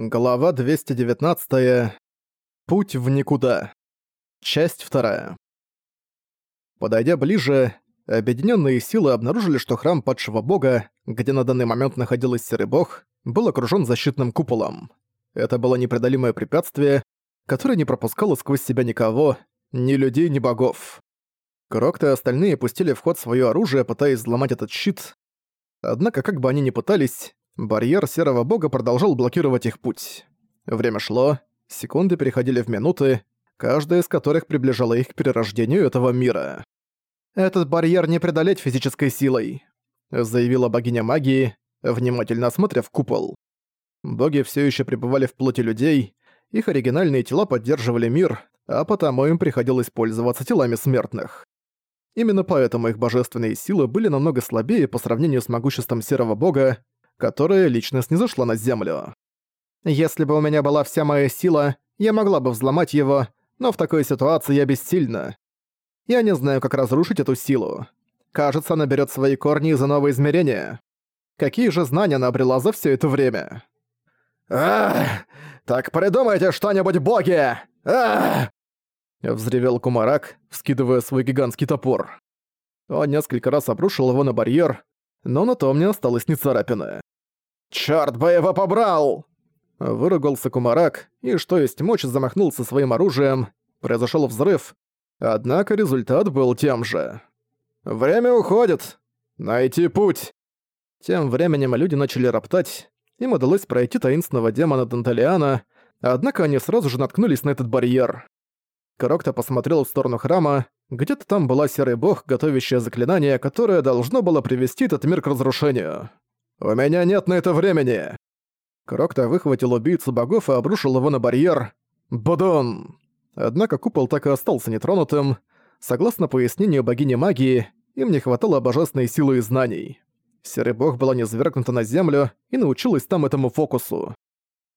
Глава 219. Путь в никуда. Часть вторая. Подойдя ближе, объединенные силы обнаружили, что храм падшего бога, где на данный момент находился серый бог, был окружен защитным куполом. Это было непреодолимое препятствие, которое не пропускало сквозь себя никого, ни людей, ни богов. Крокты и остальные пустили в ход свое оружие, пытаясь взломать этот щит. Однако, как бы они ни пытались, Барьер Серого Бога продолжал блокировать их путь. Время шло, секунды переходили в минуты, каждая из которых приближала их к перерождению этого мира. «Этот барьер не преодолеть физической силой», заявила богиня магии, внимательно осмотрев купол. Боги все еще пребывали в плоти людей, их оригинальные тела поддерживали мир, а потому им приходилось пользоваться телами смертных. Именно поэтому их божественные силы были намного слабее по сравнению с могуществом Серого Бога, которая лично снизошла на землю. Если бы у меня была вся моя сила, я могла бы взломать его, но в такой ситуации я бессильна. Я не знаю, как разрушить эту силу. Кажется, она берет свои корни из нового измерения. Какие же знания она обрела за все это время? «Ах! Так придумайте что-нибудь, боги! Ах!» Взревел Кумарак, вскидывая свой гигантский топор. Он несколько раз обрушил его на барьер, но на том не осталось ни царапины. «Чёрт бы его побрал!» Выругался Кумарак, и что есть мочь замахнулся своим оружием. Произошёл взрыв, однако результат был тем же. «Время уходит! Найти путь!» Тем временем люди начали роптать, им удалось пройти таинственного демона Данталиана, однако они сразу же наткнулись на этот барьер. Крокто посмотрел в сторону храма, где-то там была серый бог, готовящая заклинание, которое должно было привести этот мир к разрушению. «У меня нет на это времени!» Крокто выхватил убийцу богов и обрушил его на барьер. «Будон!» Однако купол так и остался нетронутым. Согласно пояснению богини магии, им не хватало божественной силы и знаний. Серый бог была низвергнута на землю и научилась там этому фокусу.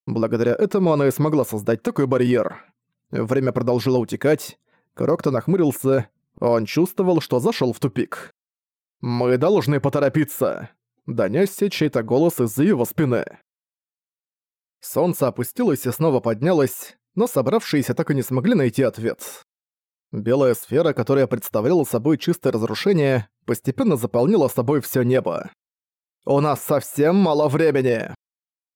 Благодаря этому она и смогла создать такой барьер. Время продолжило утекать. Крокто нахмурился. Он чувствовал, что зашел в тупик. «Мы должны поторопиться!» донёсся чей-то голос из-за его спины. Солнце опустилось и снова поднялось, но собравшиеся так и не смогли найти ответ. Белая сфера, которая представляла собой чистое разрушение, постепенно заполнила собой всё небо. «У нас совсем мало времени!»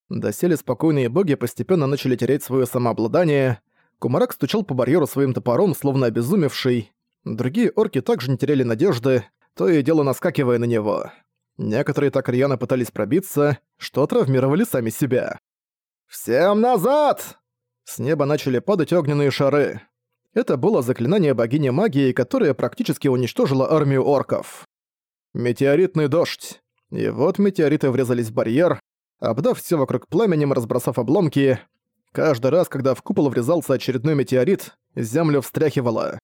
Доселе спокойные боги постепенно начали терять своё самообладание. Кумарак стучал по барьеру своим топором, словно обезумевший. Другие орки также не теряли надежды, то и дело наскакивая на него. Некоторые так рьяно пытались пробиться, что травмировали сами себя. «Всем назад!» С неба начали падать огненные шары. Это было заклинание богини магии, которое практически уничтожило армию орков. Метеоритный дождь. И вот метеориты врезались в барьер, обдав все вокруг пламенем, разбросав обломки. Каждый раз, когда в купол врезался очередной метеорит, землю встряхивало.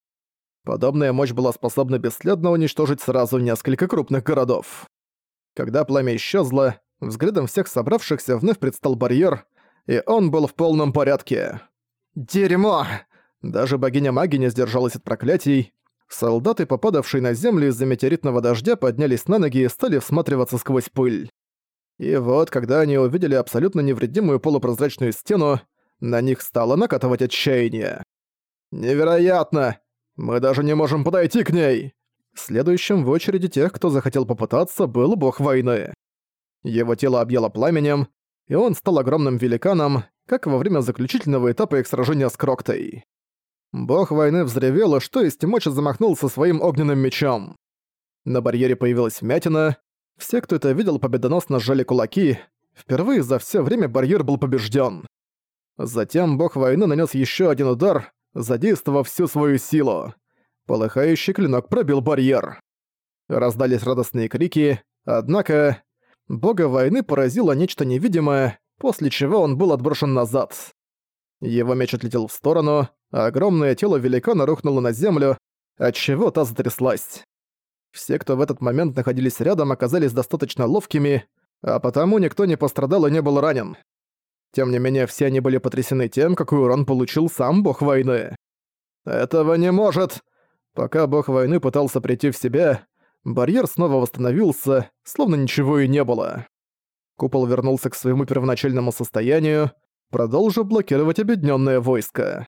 Подобная мощь была способна бесследно уничтожить сразу несколько крупных городов. Когда пламя исчезло, взглядом всех собравшихся вновь предстал барьер, и он был в полном порядке. «Дерьмо!» Даже богиня магии не сдержалась от проклятий. Солдаты, попадавшие на землю из-за метеоритного дождя, поднялись на ноги и стали всматриваться сквозь пыль. И вот, когда они увидели абсолютно невредимую полупрозрачную стену, на них стало накатывать отчаяние. «Невероятно! Мы даже не можем подойти к ней!» Следующим в очереди тех, кто захотел попытаться, был бог войны. Его тело объяло пламенем, и он стал огромным великаном, как во время заключительного этапа их сражения с Кроктой. Бог войны взревел и что есть мочи замахнулся своим огненным мечом. На барьере появилась вмятина. Все, кто это видел, победоносно сжали кулаки. Впервые за все время барьер был побежден. Затем бог войны нанес еще один удар, задействовав всю свою силу. Полыхающий клинок пробил барьер. Раздались радостные крики, однако... Бога войны поразило нечто невидимое, после чего он был отброшен назад. Его меч отлетел в сторону, а огромное тело великана рухнуло на землю, отчего та затряслась. Все, кто в этот момент находились рядом, оказались достаточно ловкими, а потому никто не пострадал и не был ранен. Тем не менее, все они были потрясены тем, какой урон получил сам бог войны. «Этого не может!» Пока бог войны пытался прийти в себя, барьер снова восстановился, словно ничего и не было. Купол вернулся к своему первоначальному состоянию, продолжив блокировать объединенное войско.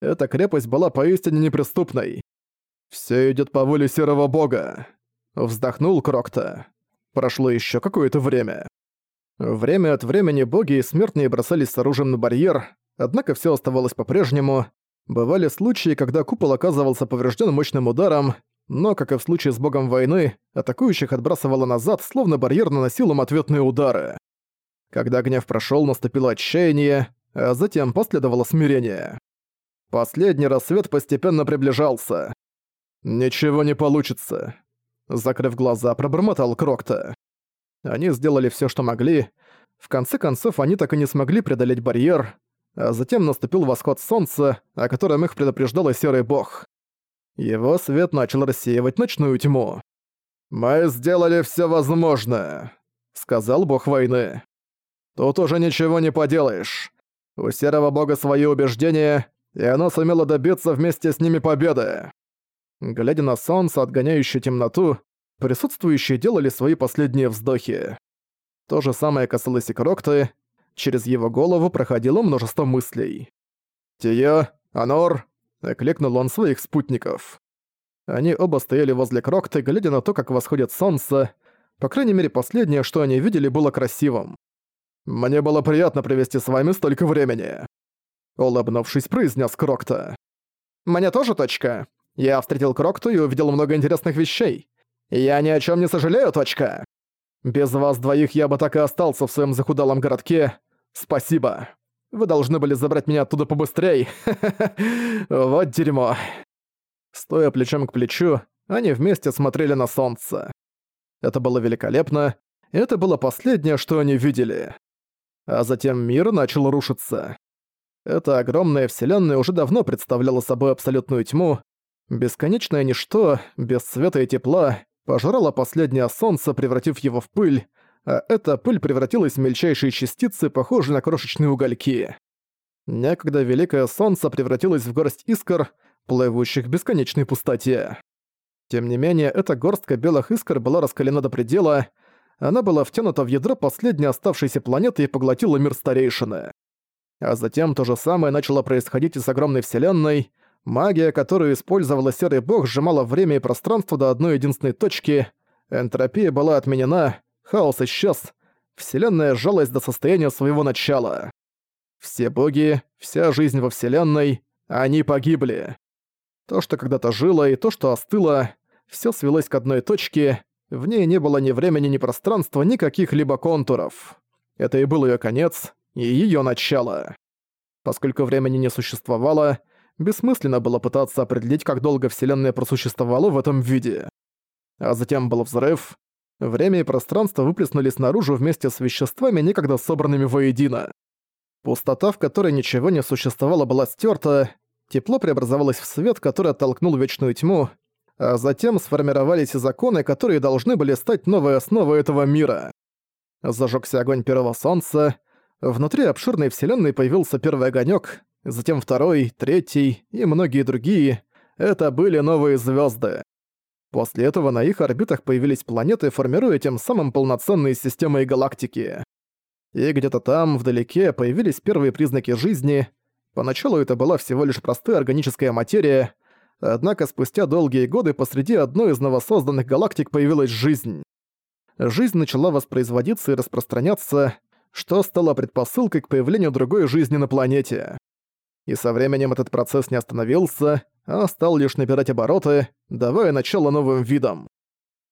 Эта крепость была поистине неприступной. Все идет по воле Серого Бога. Вздохнул Крокта. Прошло еще какое-то время. Время от времени боги и смертные бросались с оружием на барьер, однако все оставалось по-прежнему. Бывали случаи, когда купол оказывался поврежден мощным ударом, но, как и в случае с богом войны, атакующих отбрасывало назад, словно барьер наносил им ответные удары. Когда гнев прошел, наступило отчаяние, а затем последовало смирение. Последний рассвет постепенно приближался. «Ничего не получится», — закрыв глаза, пробормотал Крокта. Они сделали все, что могли. В конце концов, они так и не смогли преодолеть барьер, а затем наступил восход солнца, о котором их предупреждал Серый Бог. Его свет начал рассеивать ночную тьму. «Мы сделали все возможное», — сказал Бог войны. «Тут уже ничего не поделаешь. У Серого Бога свои убеждения, и оно сумело добиться вместе с ними победы». Глядя на солнце, отгоняющее темноту, присутствующие делали свои последние вздохи. То же самое касалось и Крокты, через его голову проходило множество мыслей. «Тия, Анор, Окликнул он своих спутников. Они оба стояли возле Крокта, глядя на то, как восходит солнце. По крайней мере, последнее, что они видели, было красивым. «Мне было приятно провести с вами столько времени», — улыбнувшись, произнес Крокта. «Мне тоже, точка. Я встретил Крокту и увидел много интересных вещей. Я ни о чем не сожалею, точка. Без вас двоих я бы так и остался в своем захудалом городке. Спасибо». Вы должны были забрать меня оттуда побыстрей. Вот дерьмо. Стоя плечом к плечу, они вместе смотрели на солнце. Это было великолепно. Это было последнее, что они видели. А затем мир начал рушиться. Эта огромная вселенная уже давно представляла собой абсолютную тьму. Бесконечное ничто, без света и тепла, пожрало последнее солнце, превратив его в пыль, а эта пыль превратилась в мельчайшие частицы, похожие на крошечные угольки. Некогда Великое Солнце превратилось в горсть искр, плывущих в бесконечной пустоте. Тем не менее, эта горстка белых искр была раскалена до предела, она была втянута в ядро последней оставшейся планеты и поглотила мир старейшины. А затем то же самое начало происходить и с огромной вселенной. Магия, которую использовала Серый Бог, сжимала время и пространство до одной единственной точки. Энтропия была отменена, хаос исчез, Вселенная сжалась до состояния своего начала. Все боги, вся жизнь во Вселенной, они погибли. То, что когда-то жило, и то, что остыло, все свелось к одной точке, в ней не было ни времени, ни пространства, ни каких-либо контуров. Это и был ее конец, и ее начало. Поскольку времени не существовало, бессмысленно было пытаться определить, как долго Вселенная просуществовала в этом виде. А затем был взрыв, Время и пространство выплеснулись наружу вместе с веществами, некогда собранными воедино. Пустота, в которой ничего не существовало, была стерта, тепло преобразовалось в свет, который оттолкнул вечную тьму, а затем сформировались и законы, которые должны были стать новой основой этого мира. Зажёгся огонь первого солнца, внутри обширной вселенной появился первый огонек, затем второй, третий и многие другие. Это были новые звезды. После этого на их орбитах появились планеты, формируя тем самым полноценные системы и галактики. И где-то там, вдалеке, появились первые признаки жизни. Поначалу это была всего лишь простая органическая материя, однако спустя долгие годы посреди одной из новосозданных галактик появилась жизнь. Жизнь начала воспроизводиться и распространяться, что стало предпосылкой к появлению другой жизни на планете. И со временем этот процесс не остановился, а стал лишь набирать обороты, давая начало новым видам.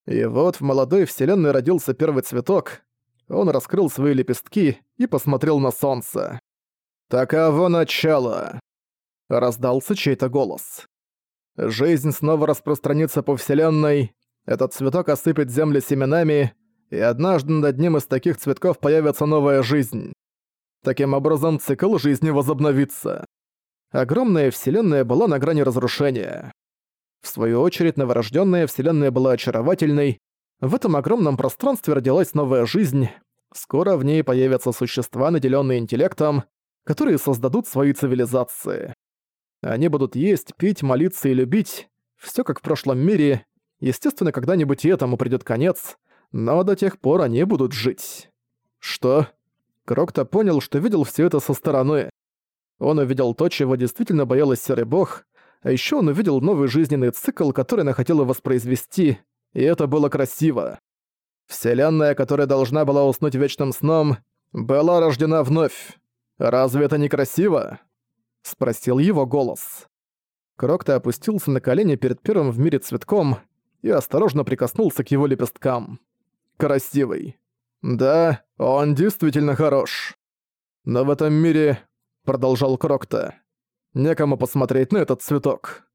И вот в молодой вселенной родился первый цветок. Он раскрыл свои лепестки и посмотрел на солнце. «Таково начало!» — раздался чей-то голос. «Жизнь снова распространится по вселенной, этот цветок осыпет землю семенами, и однажды над одним из таких цветков появится новая жизнь. Таким образом, цикл жизни возобновится. Огромная вселенная была на грани разрушения. В свою очередь, новорожденная вселенная была очаровательной. В этом огромном пространстве родилась новая жизнь. Скоро в ней появятся существа, наделенные интеллектом, которые создадут свои цивилизации. Они будут есть, пить, молиться и любить. Все как в прошлом мире. Естественно, когда-нибудь и этому придет конец, но до тех пор они будут жить. Что? Крокто понял, что видел все это со стороны. Он увидел то, чего действительно боялась Серый Бог, а еще он увидел новый жизненный цикл, который она хотела воспроизвести, и это было красиво. Вселенная, которая должна была уснуть вечным сном, была рождена вновь. Разве это не красиво? Спросил его голос. Крокто опустился на колени перед первым в мире цветком и осторожно прикоснулся к его лепесткам. Красивый. Да, он действительно хорош. Но в этом мире, продолжал Крокто, некому посмотреть на этот цветок.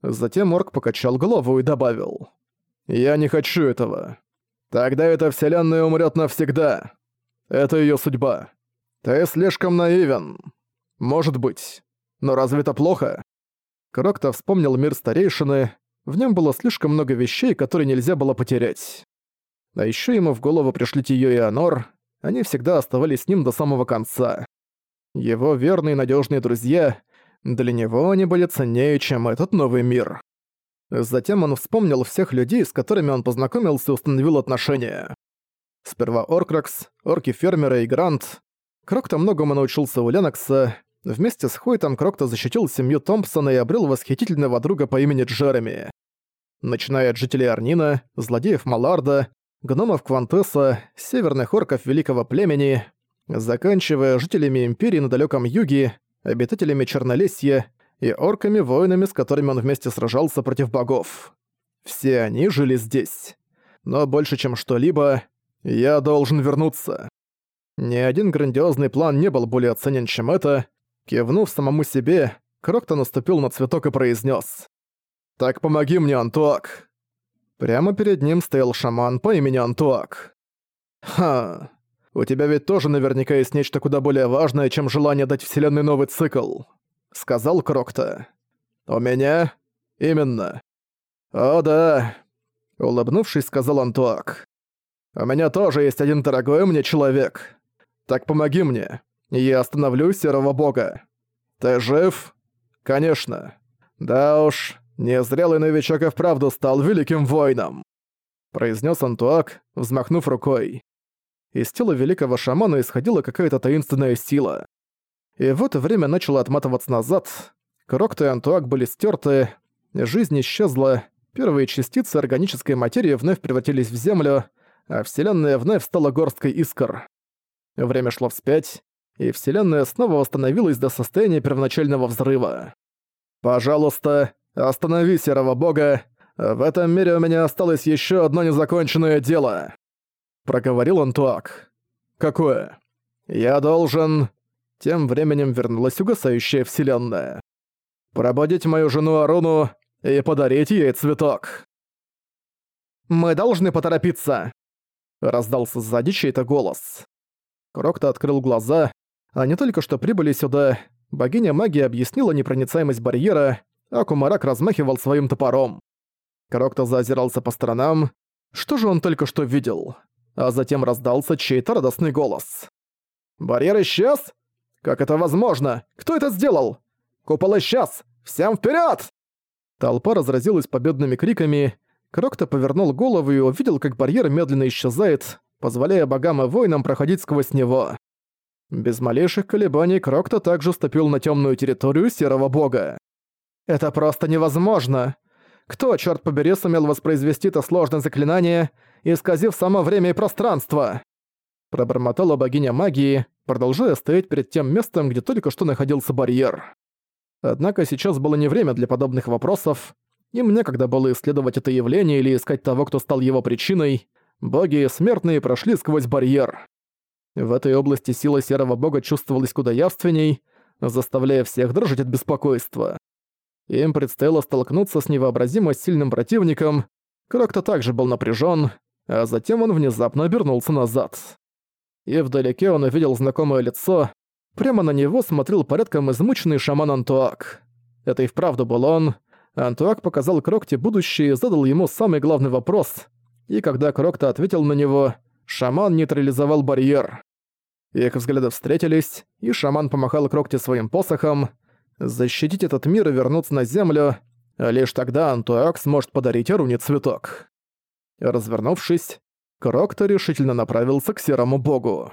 Затем Орк покачал голову и добавил. «Я не хочу этого. Тогда эта вселенная умрет навсегда. Это ее судьба. Ты слишком наивен. Может быть. Но разве это плохо?» Крокто вспомнил мир старейшины, в нем было слишком много вещей, которые нельзя было потерять. А еще ему в голову пришли Тиё и Анор, они всегда оставались с ним до самого конца. Его верные и надежные друзья, для него они были ценнее, чем этот новый мир. Затем он вспомнил всех людей, с которыми он познакомился и установил отношения. Сперва Оркракс, орки-фермеры и Грант. Крокто многому научился у Ленокса. Вместе с Хойтом Крокто защитил семью Томпсона и обрел восхитительного друга по имени Джереми. Начиная от жителей Арнина, злодеев Маларда, гномов Квантеса, северных орков Великого Племени, заканчивая жителями Империи на далеком юге, обитателями Чернолесья и орками-воинами, с которыми он вместе сражался против богов. Все они жили здесь. Но больше чем что-либо, я должен вернуться. Ни один грандиозный план не был более оценен, чем это. Кивнув самому себе, Крокто наступил на цветок и произнес: «Так помоги мне, Антуак!» Прямо перед ним стоял шаман по имени Антуак. «Ха, у тебя ведь тоже наверняка есть нечто куда более важное, чем желание дать Вселенной новый цикл», — сказал Крокта. «У меня? Именно». «О да», — улыбнувшись, сказал Антуак. «У меня тоже есть один дорогой мне человек. Так помоги мне, я остановлю Серого Бога. Ты жив?» «Конечно. Да уж, Незрелый новичок и вправду стал великим воином», — произнес Антуак, взмахнув рукой. Из тела великого шамана исходила какая-то таинственная сила. И в это время начало отматываться назад. Крокто и Антуак были стерты, жизнь исчезла, первые частицы органической материи вновь превратились в землю, а Вселенная вновь стала горсткой искр. Время шло вспять, и Вселенная снова восстановилась до состояния первоначального взрыва. «Пожалуйста, «Останови серого бога! В этом мире у меня осталось еще одно незаконченное дело!» Проговорил Антуак. «Какое?» «Я должен...» Тем временем вернулась угасающая вселенная. «Пробудить мою жену Аруну и подарить ей цветок!» «Мы должны поторопиться!» Раздался сзади чей-то голос. Крокто открыл глаза. Они только что прибыли сюда. Богиня магии объяснила непроницаемость барьера, а Кумарак размахивал своим топором. Крокто заозирался по сторонам. Что же он только что видел? А затем раздался чей-то радостный голос. «Барьер исчез? Как это возможно? Кто это сделал? Купол исчез! Всем вперед! Толпа разразилась победными криками. Крокто повернул голову и увидел, как барьер медленно исчезает, позволяя богам и воинам проходить сквозь него. Без малейших колебаний Крокто также ступил на темную территорию Серого Бога. Это просто невозможно. Кто, черт побери, сумел воспроизвести это сложное заклинание, исказив само время и пространство? Пробормотала богиня магии, продолжая стоять перед тем местом, где только что находился барьер. Однако сейчас было не время для подобных вопросов. Им некогда было исследовать это явление или искать того, кто стал его причиной. Боги и смертные прошли сквозь барьер. В этой области сила серого бога чувствовалась куда явственней, заставляя всех дрожать от беспокойства. Им предстояло столкнуться с невообразимо сильным противником. Крокто также был напряжен, а затем он внезапно обернулся назад. И вдалеке он увидел знакомое лицо. Прямо на него смотрел порядком измученный шаман Антуак. Это и вправду был он. Антуак показал Крокте будущее и задал ему самый главный вопрос. И когда Крокто ответил на него, шаман нейтрализовал барьер. Их взгляды встретились, и шаман помахал Крокте своим посохом, защитить этот мир и вернуться на Землю, лишь тогда Антуак сможет подарить Аруне цветок. Развернувшись, Крокто решительно направился к Серому Богу.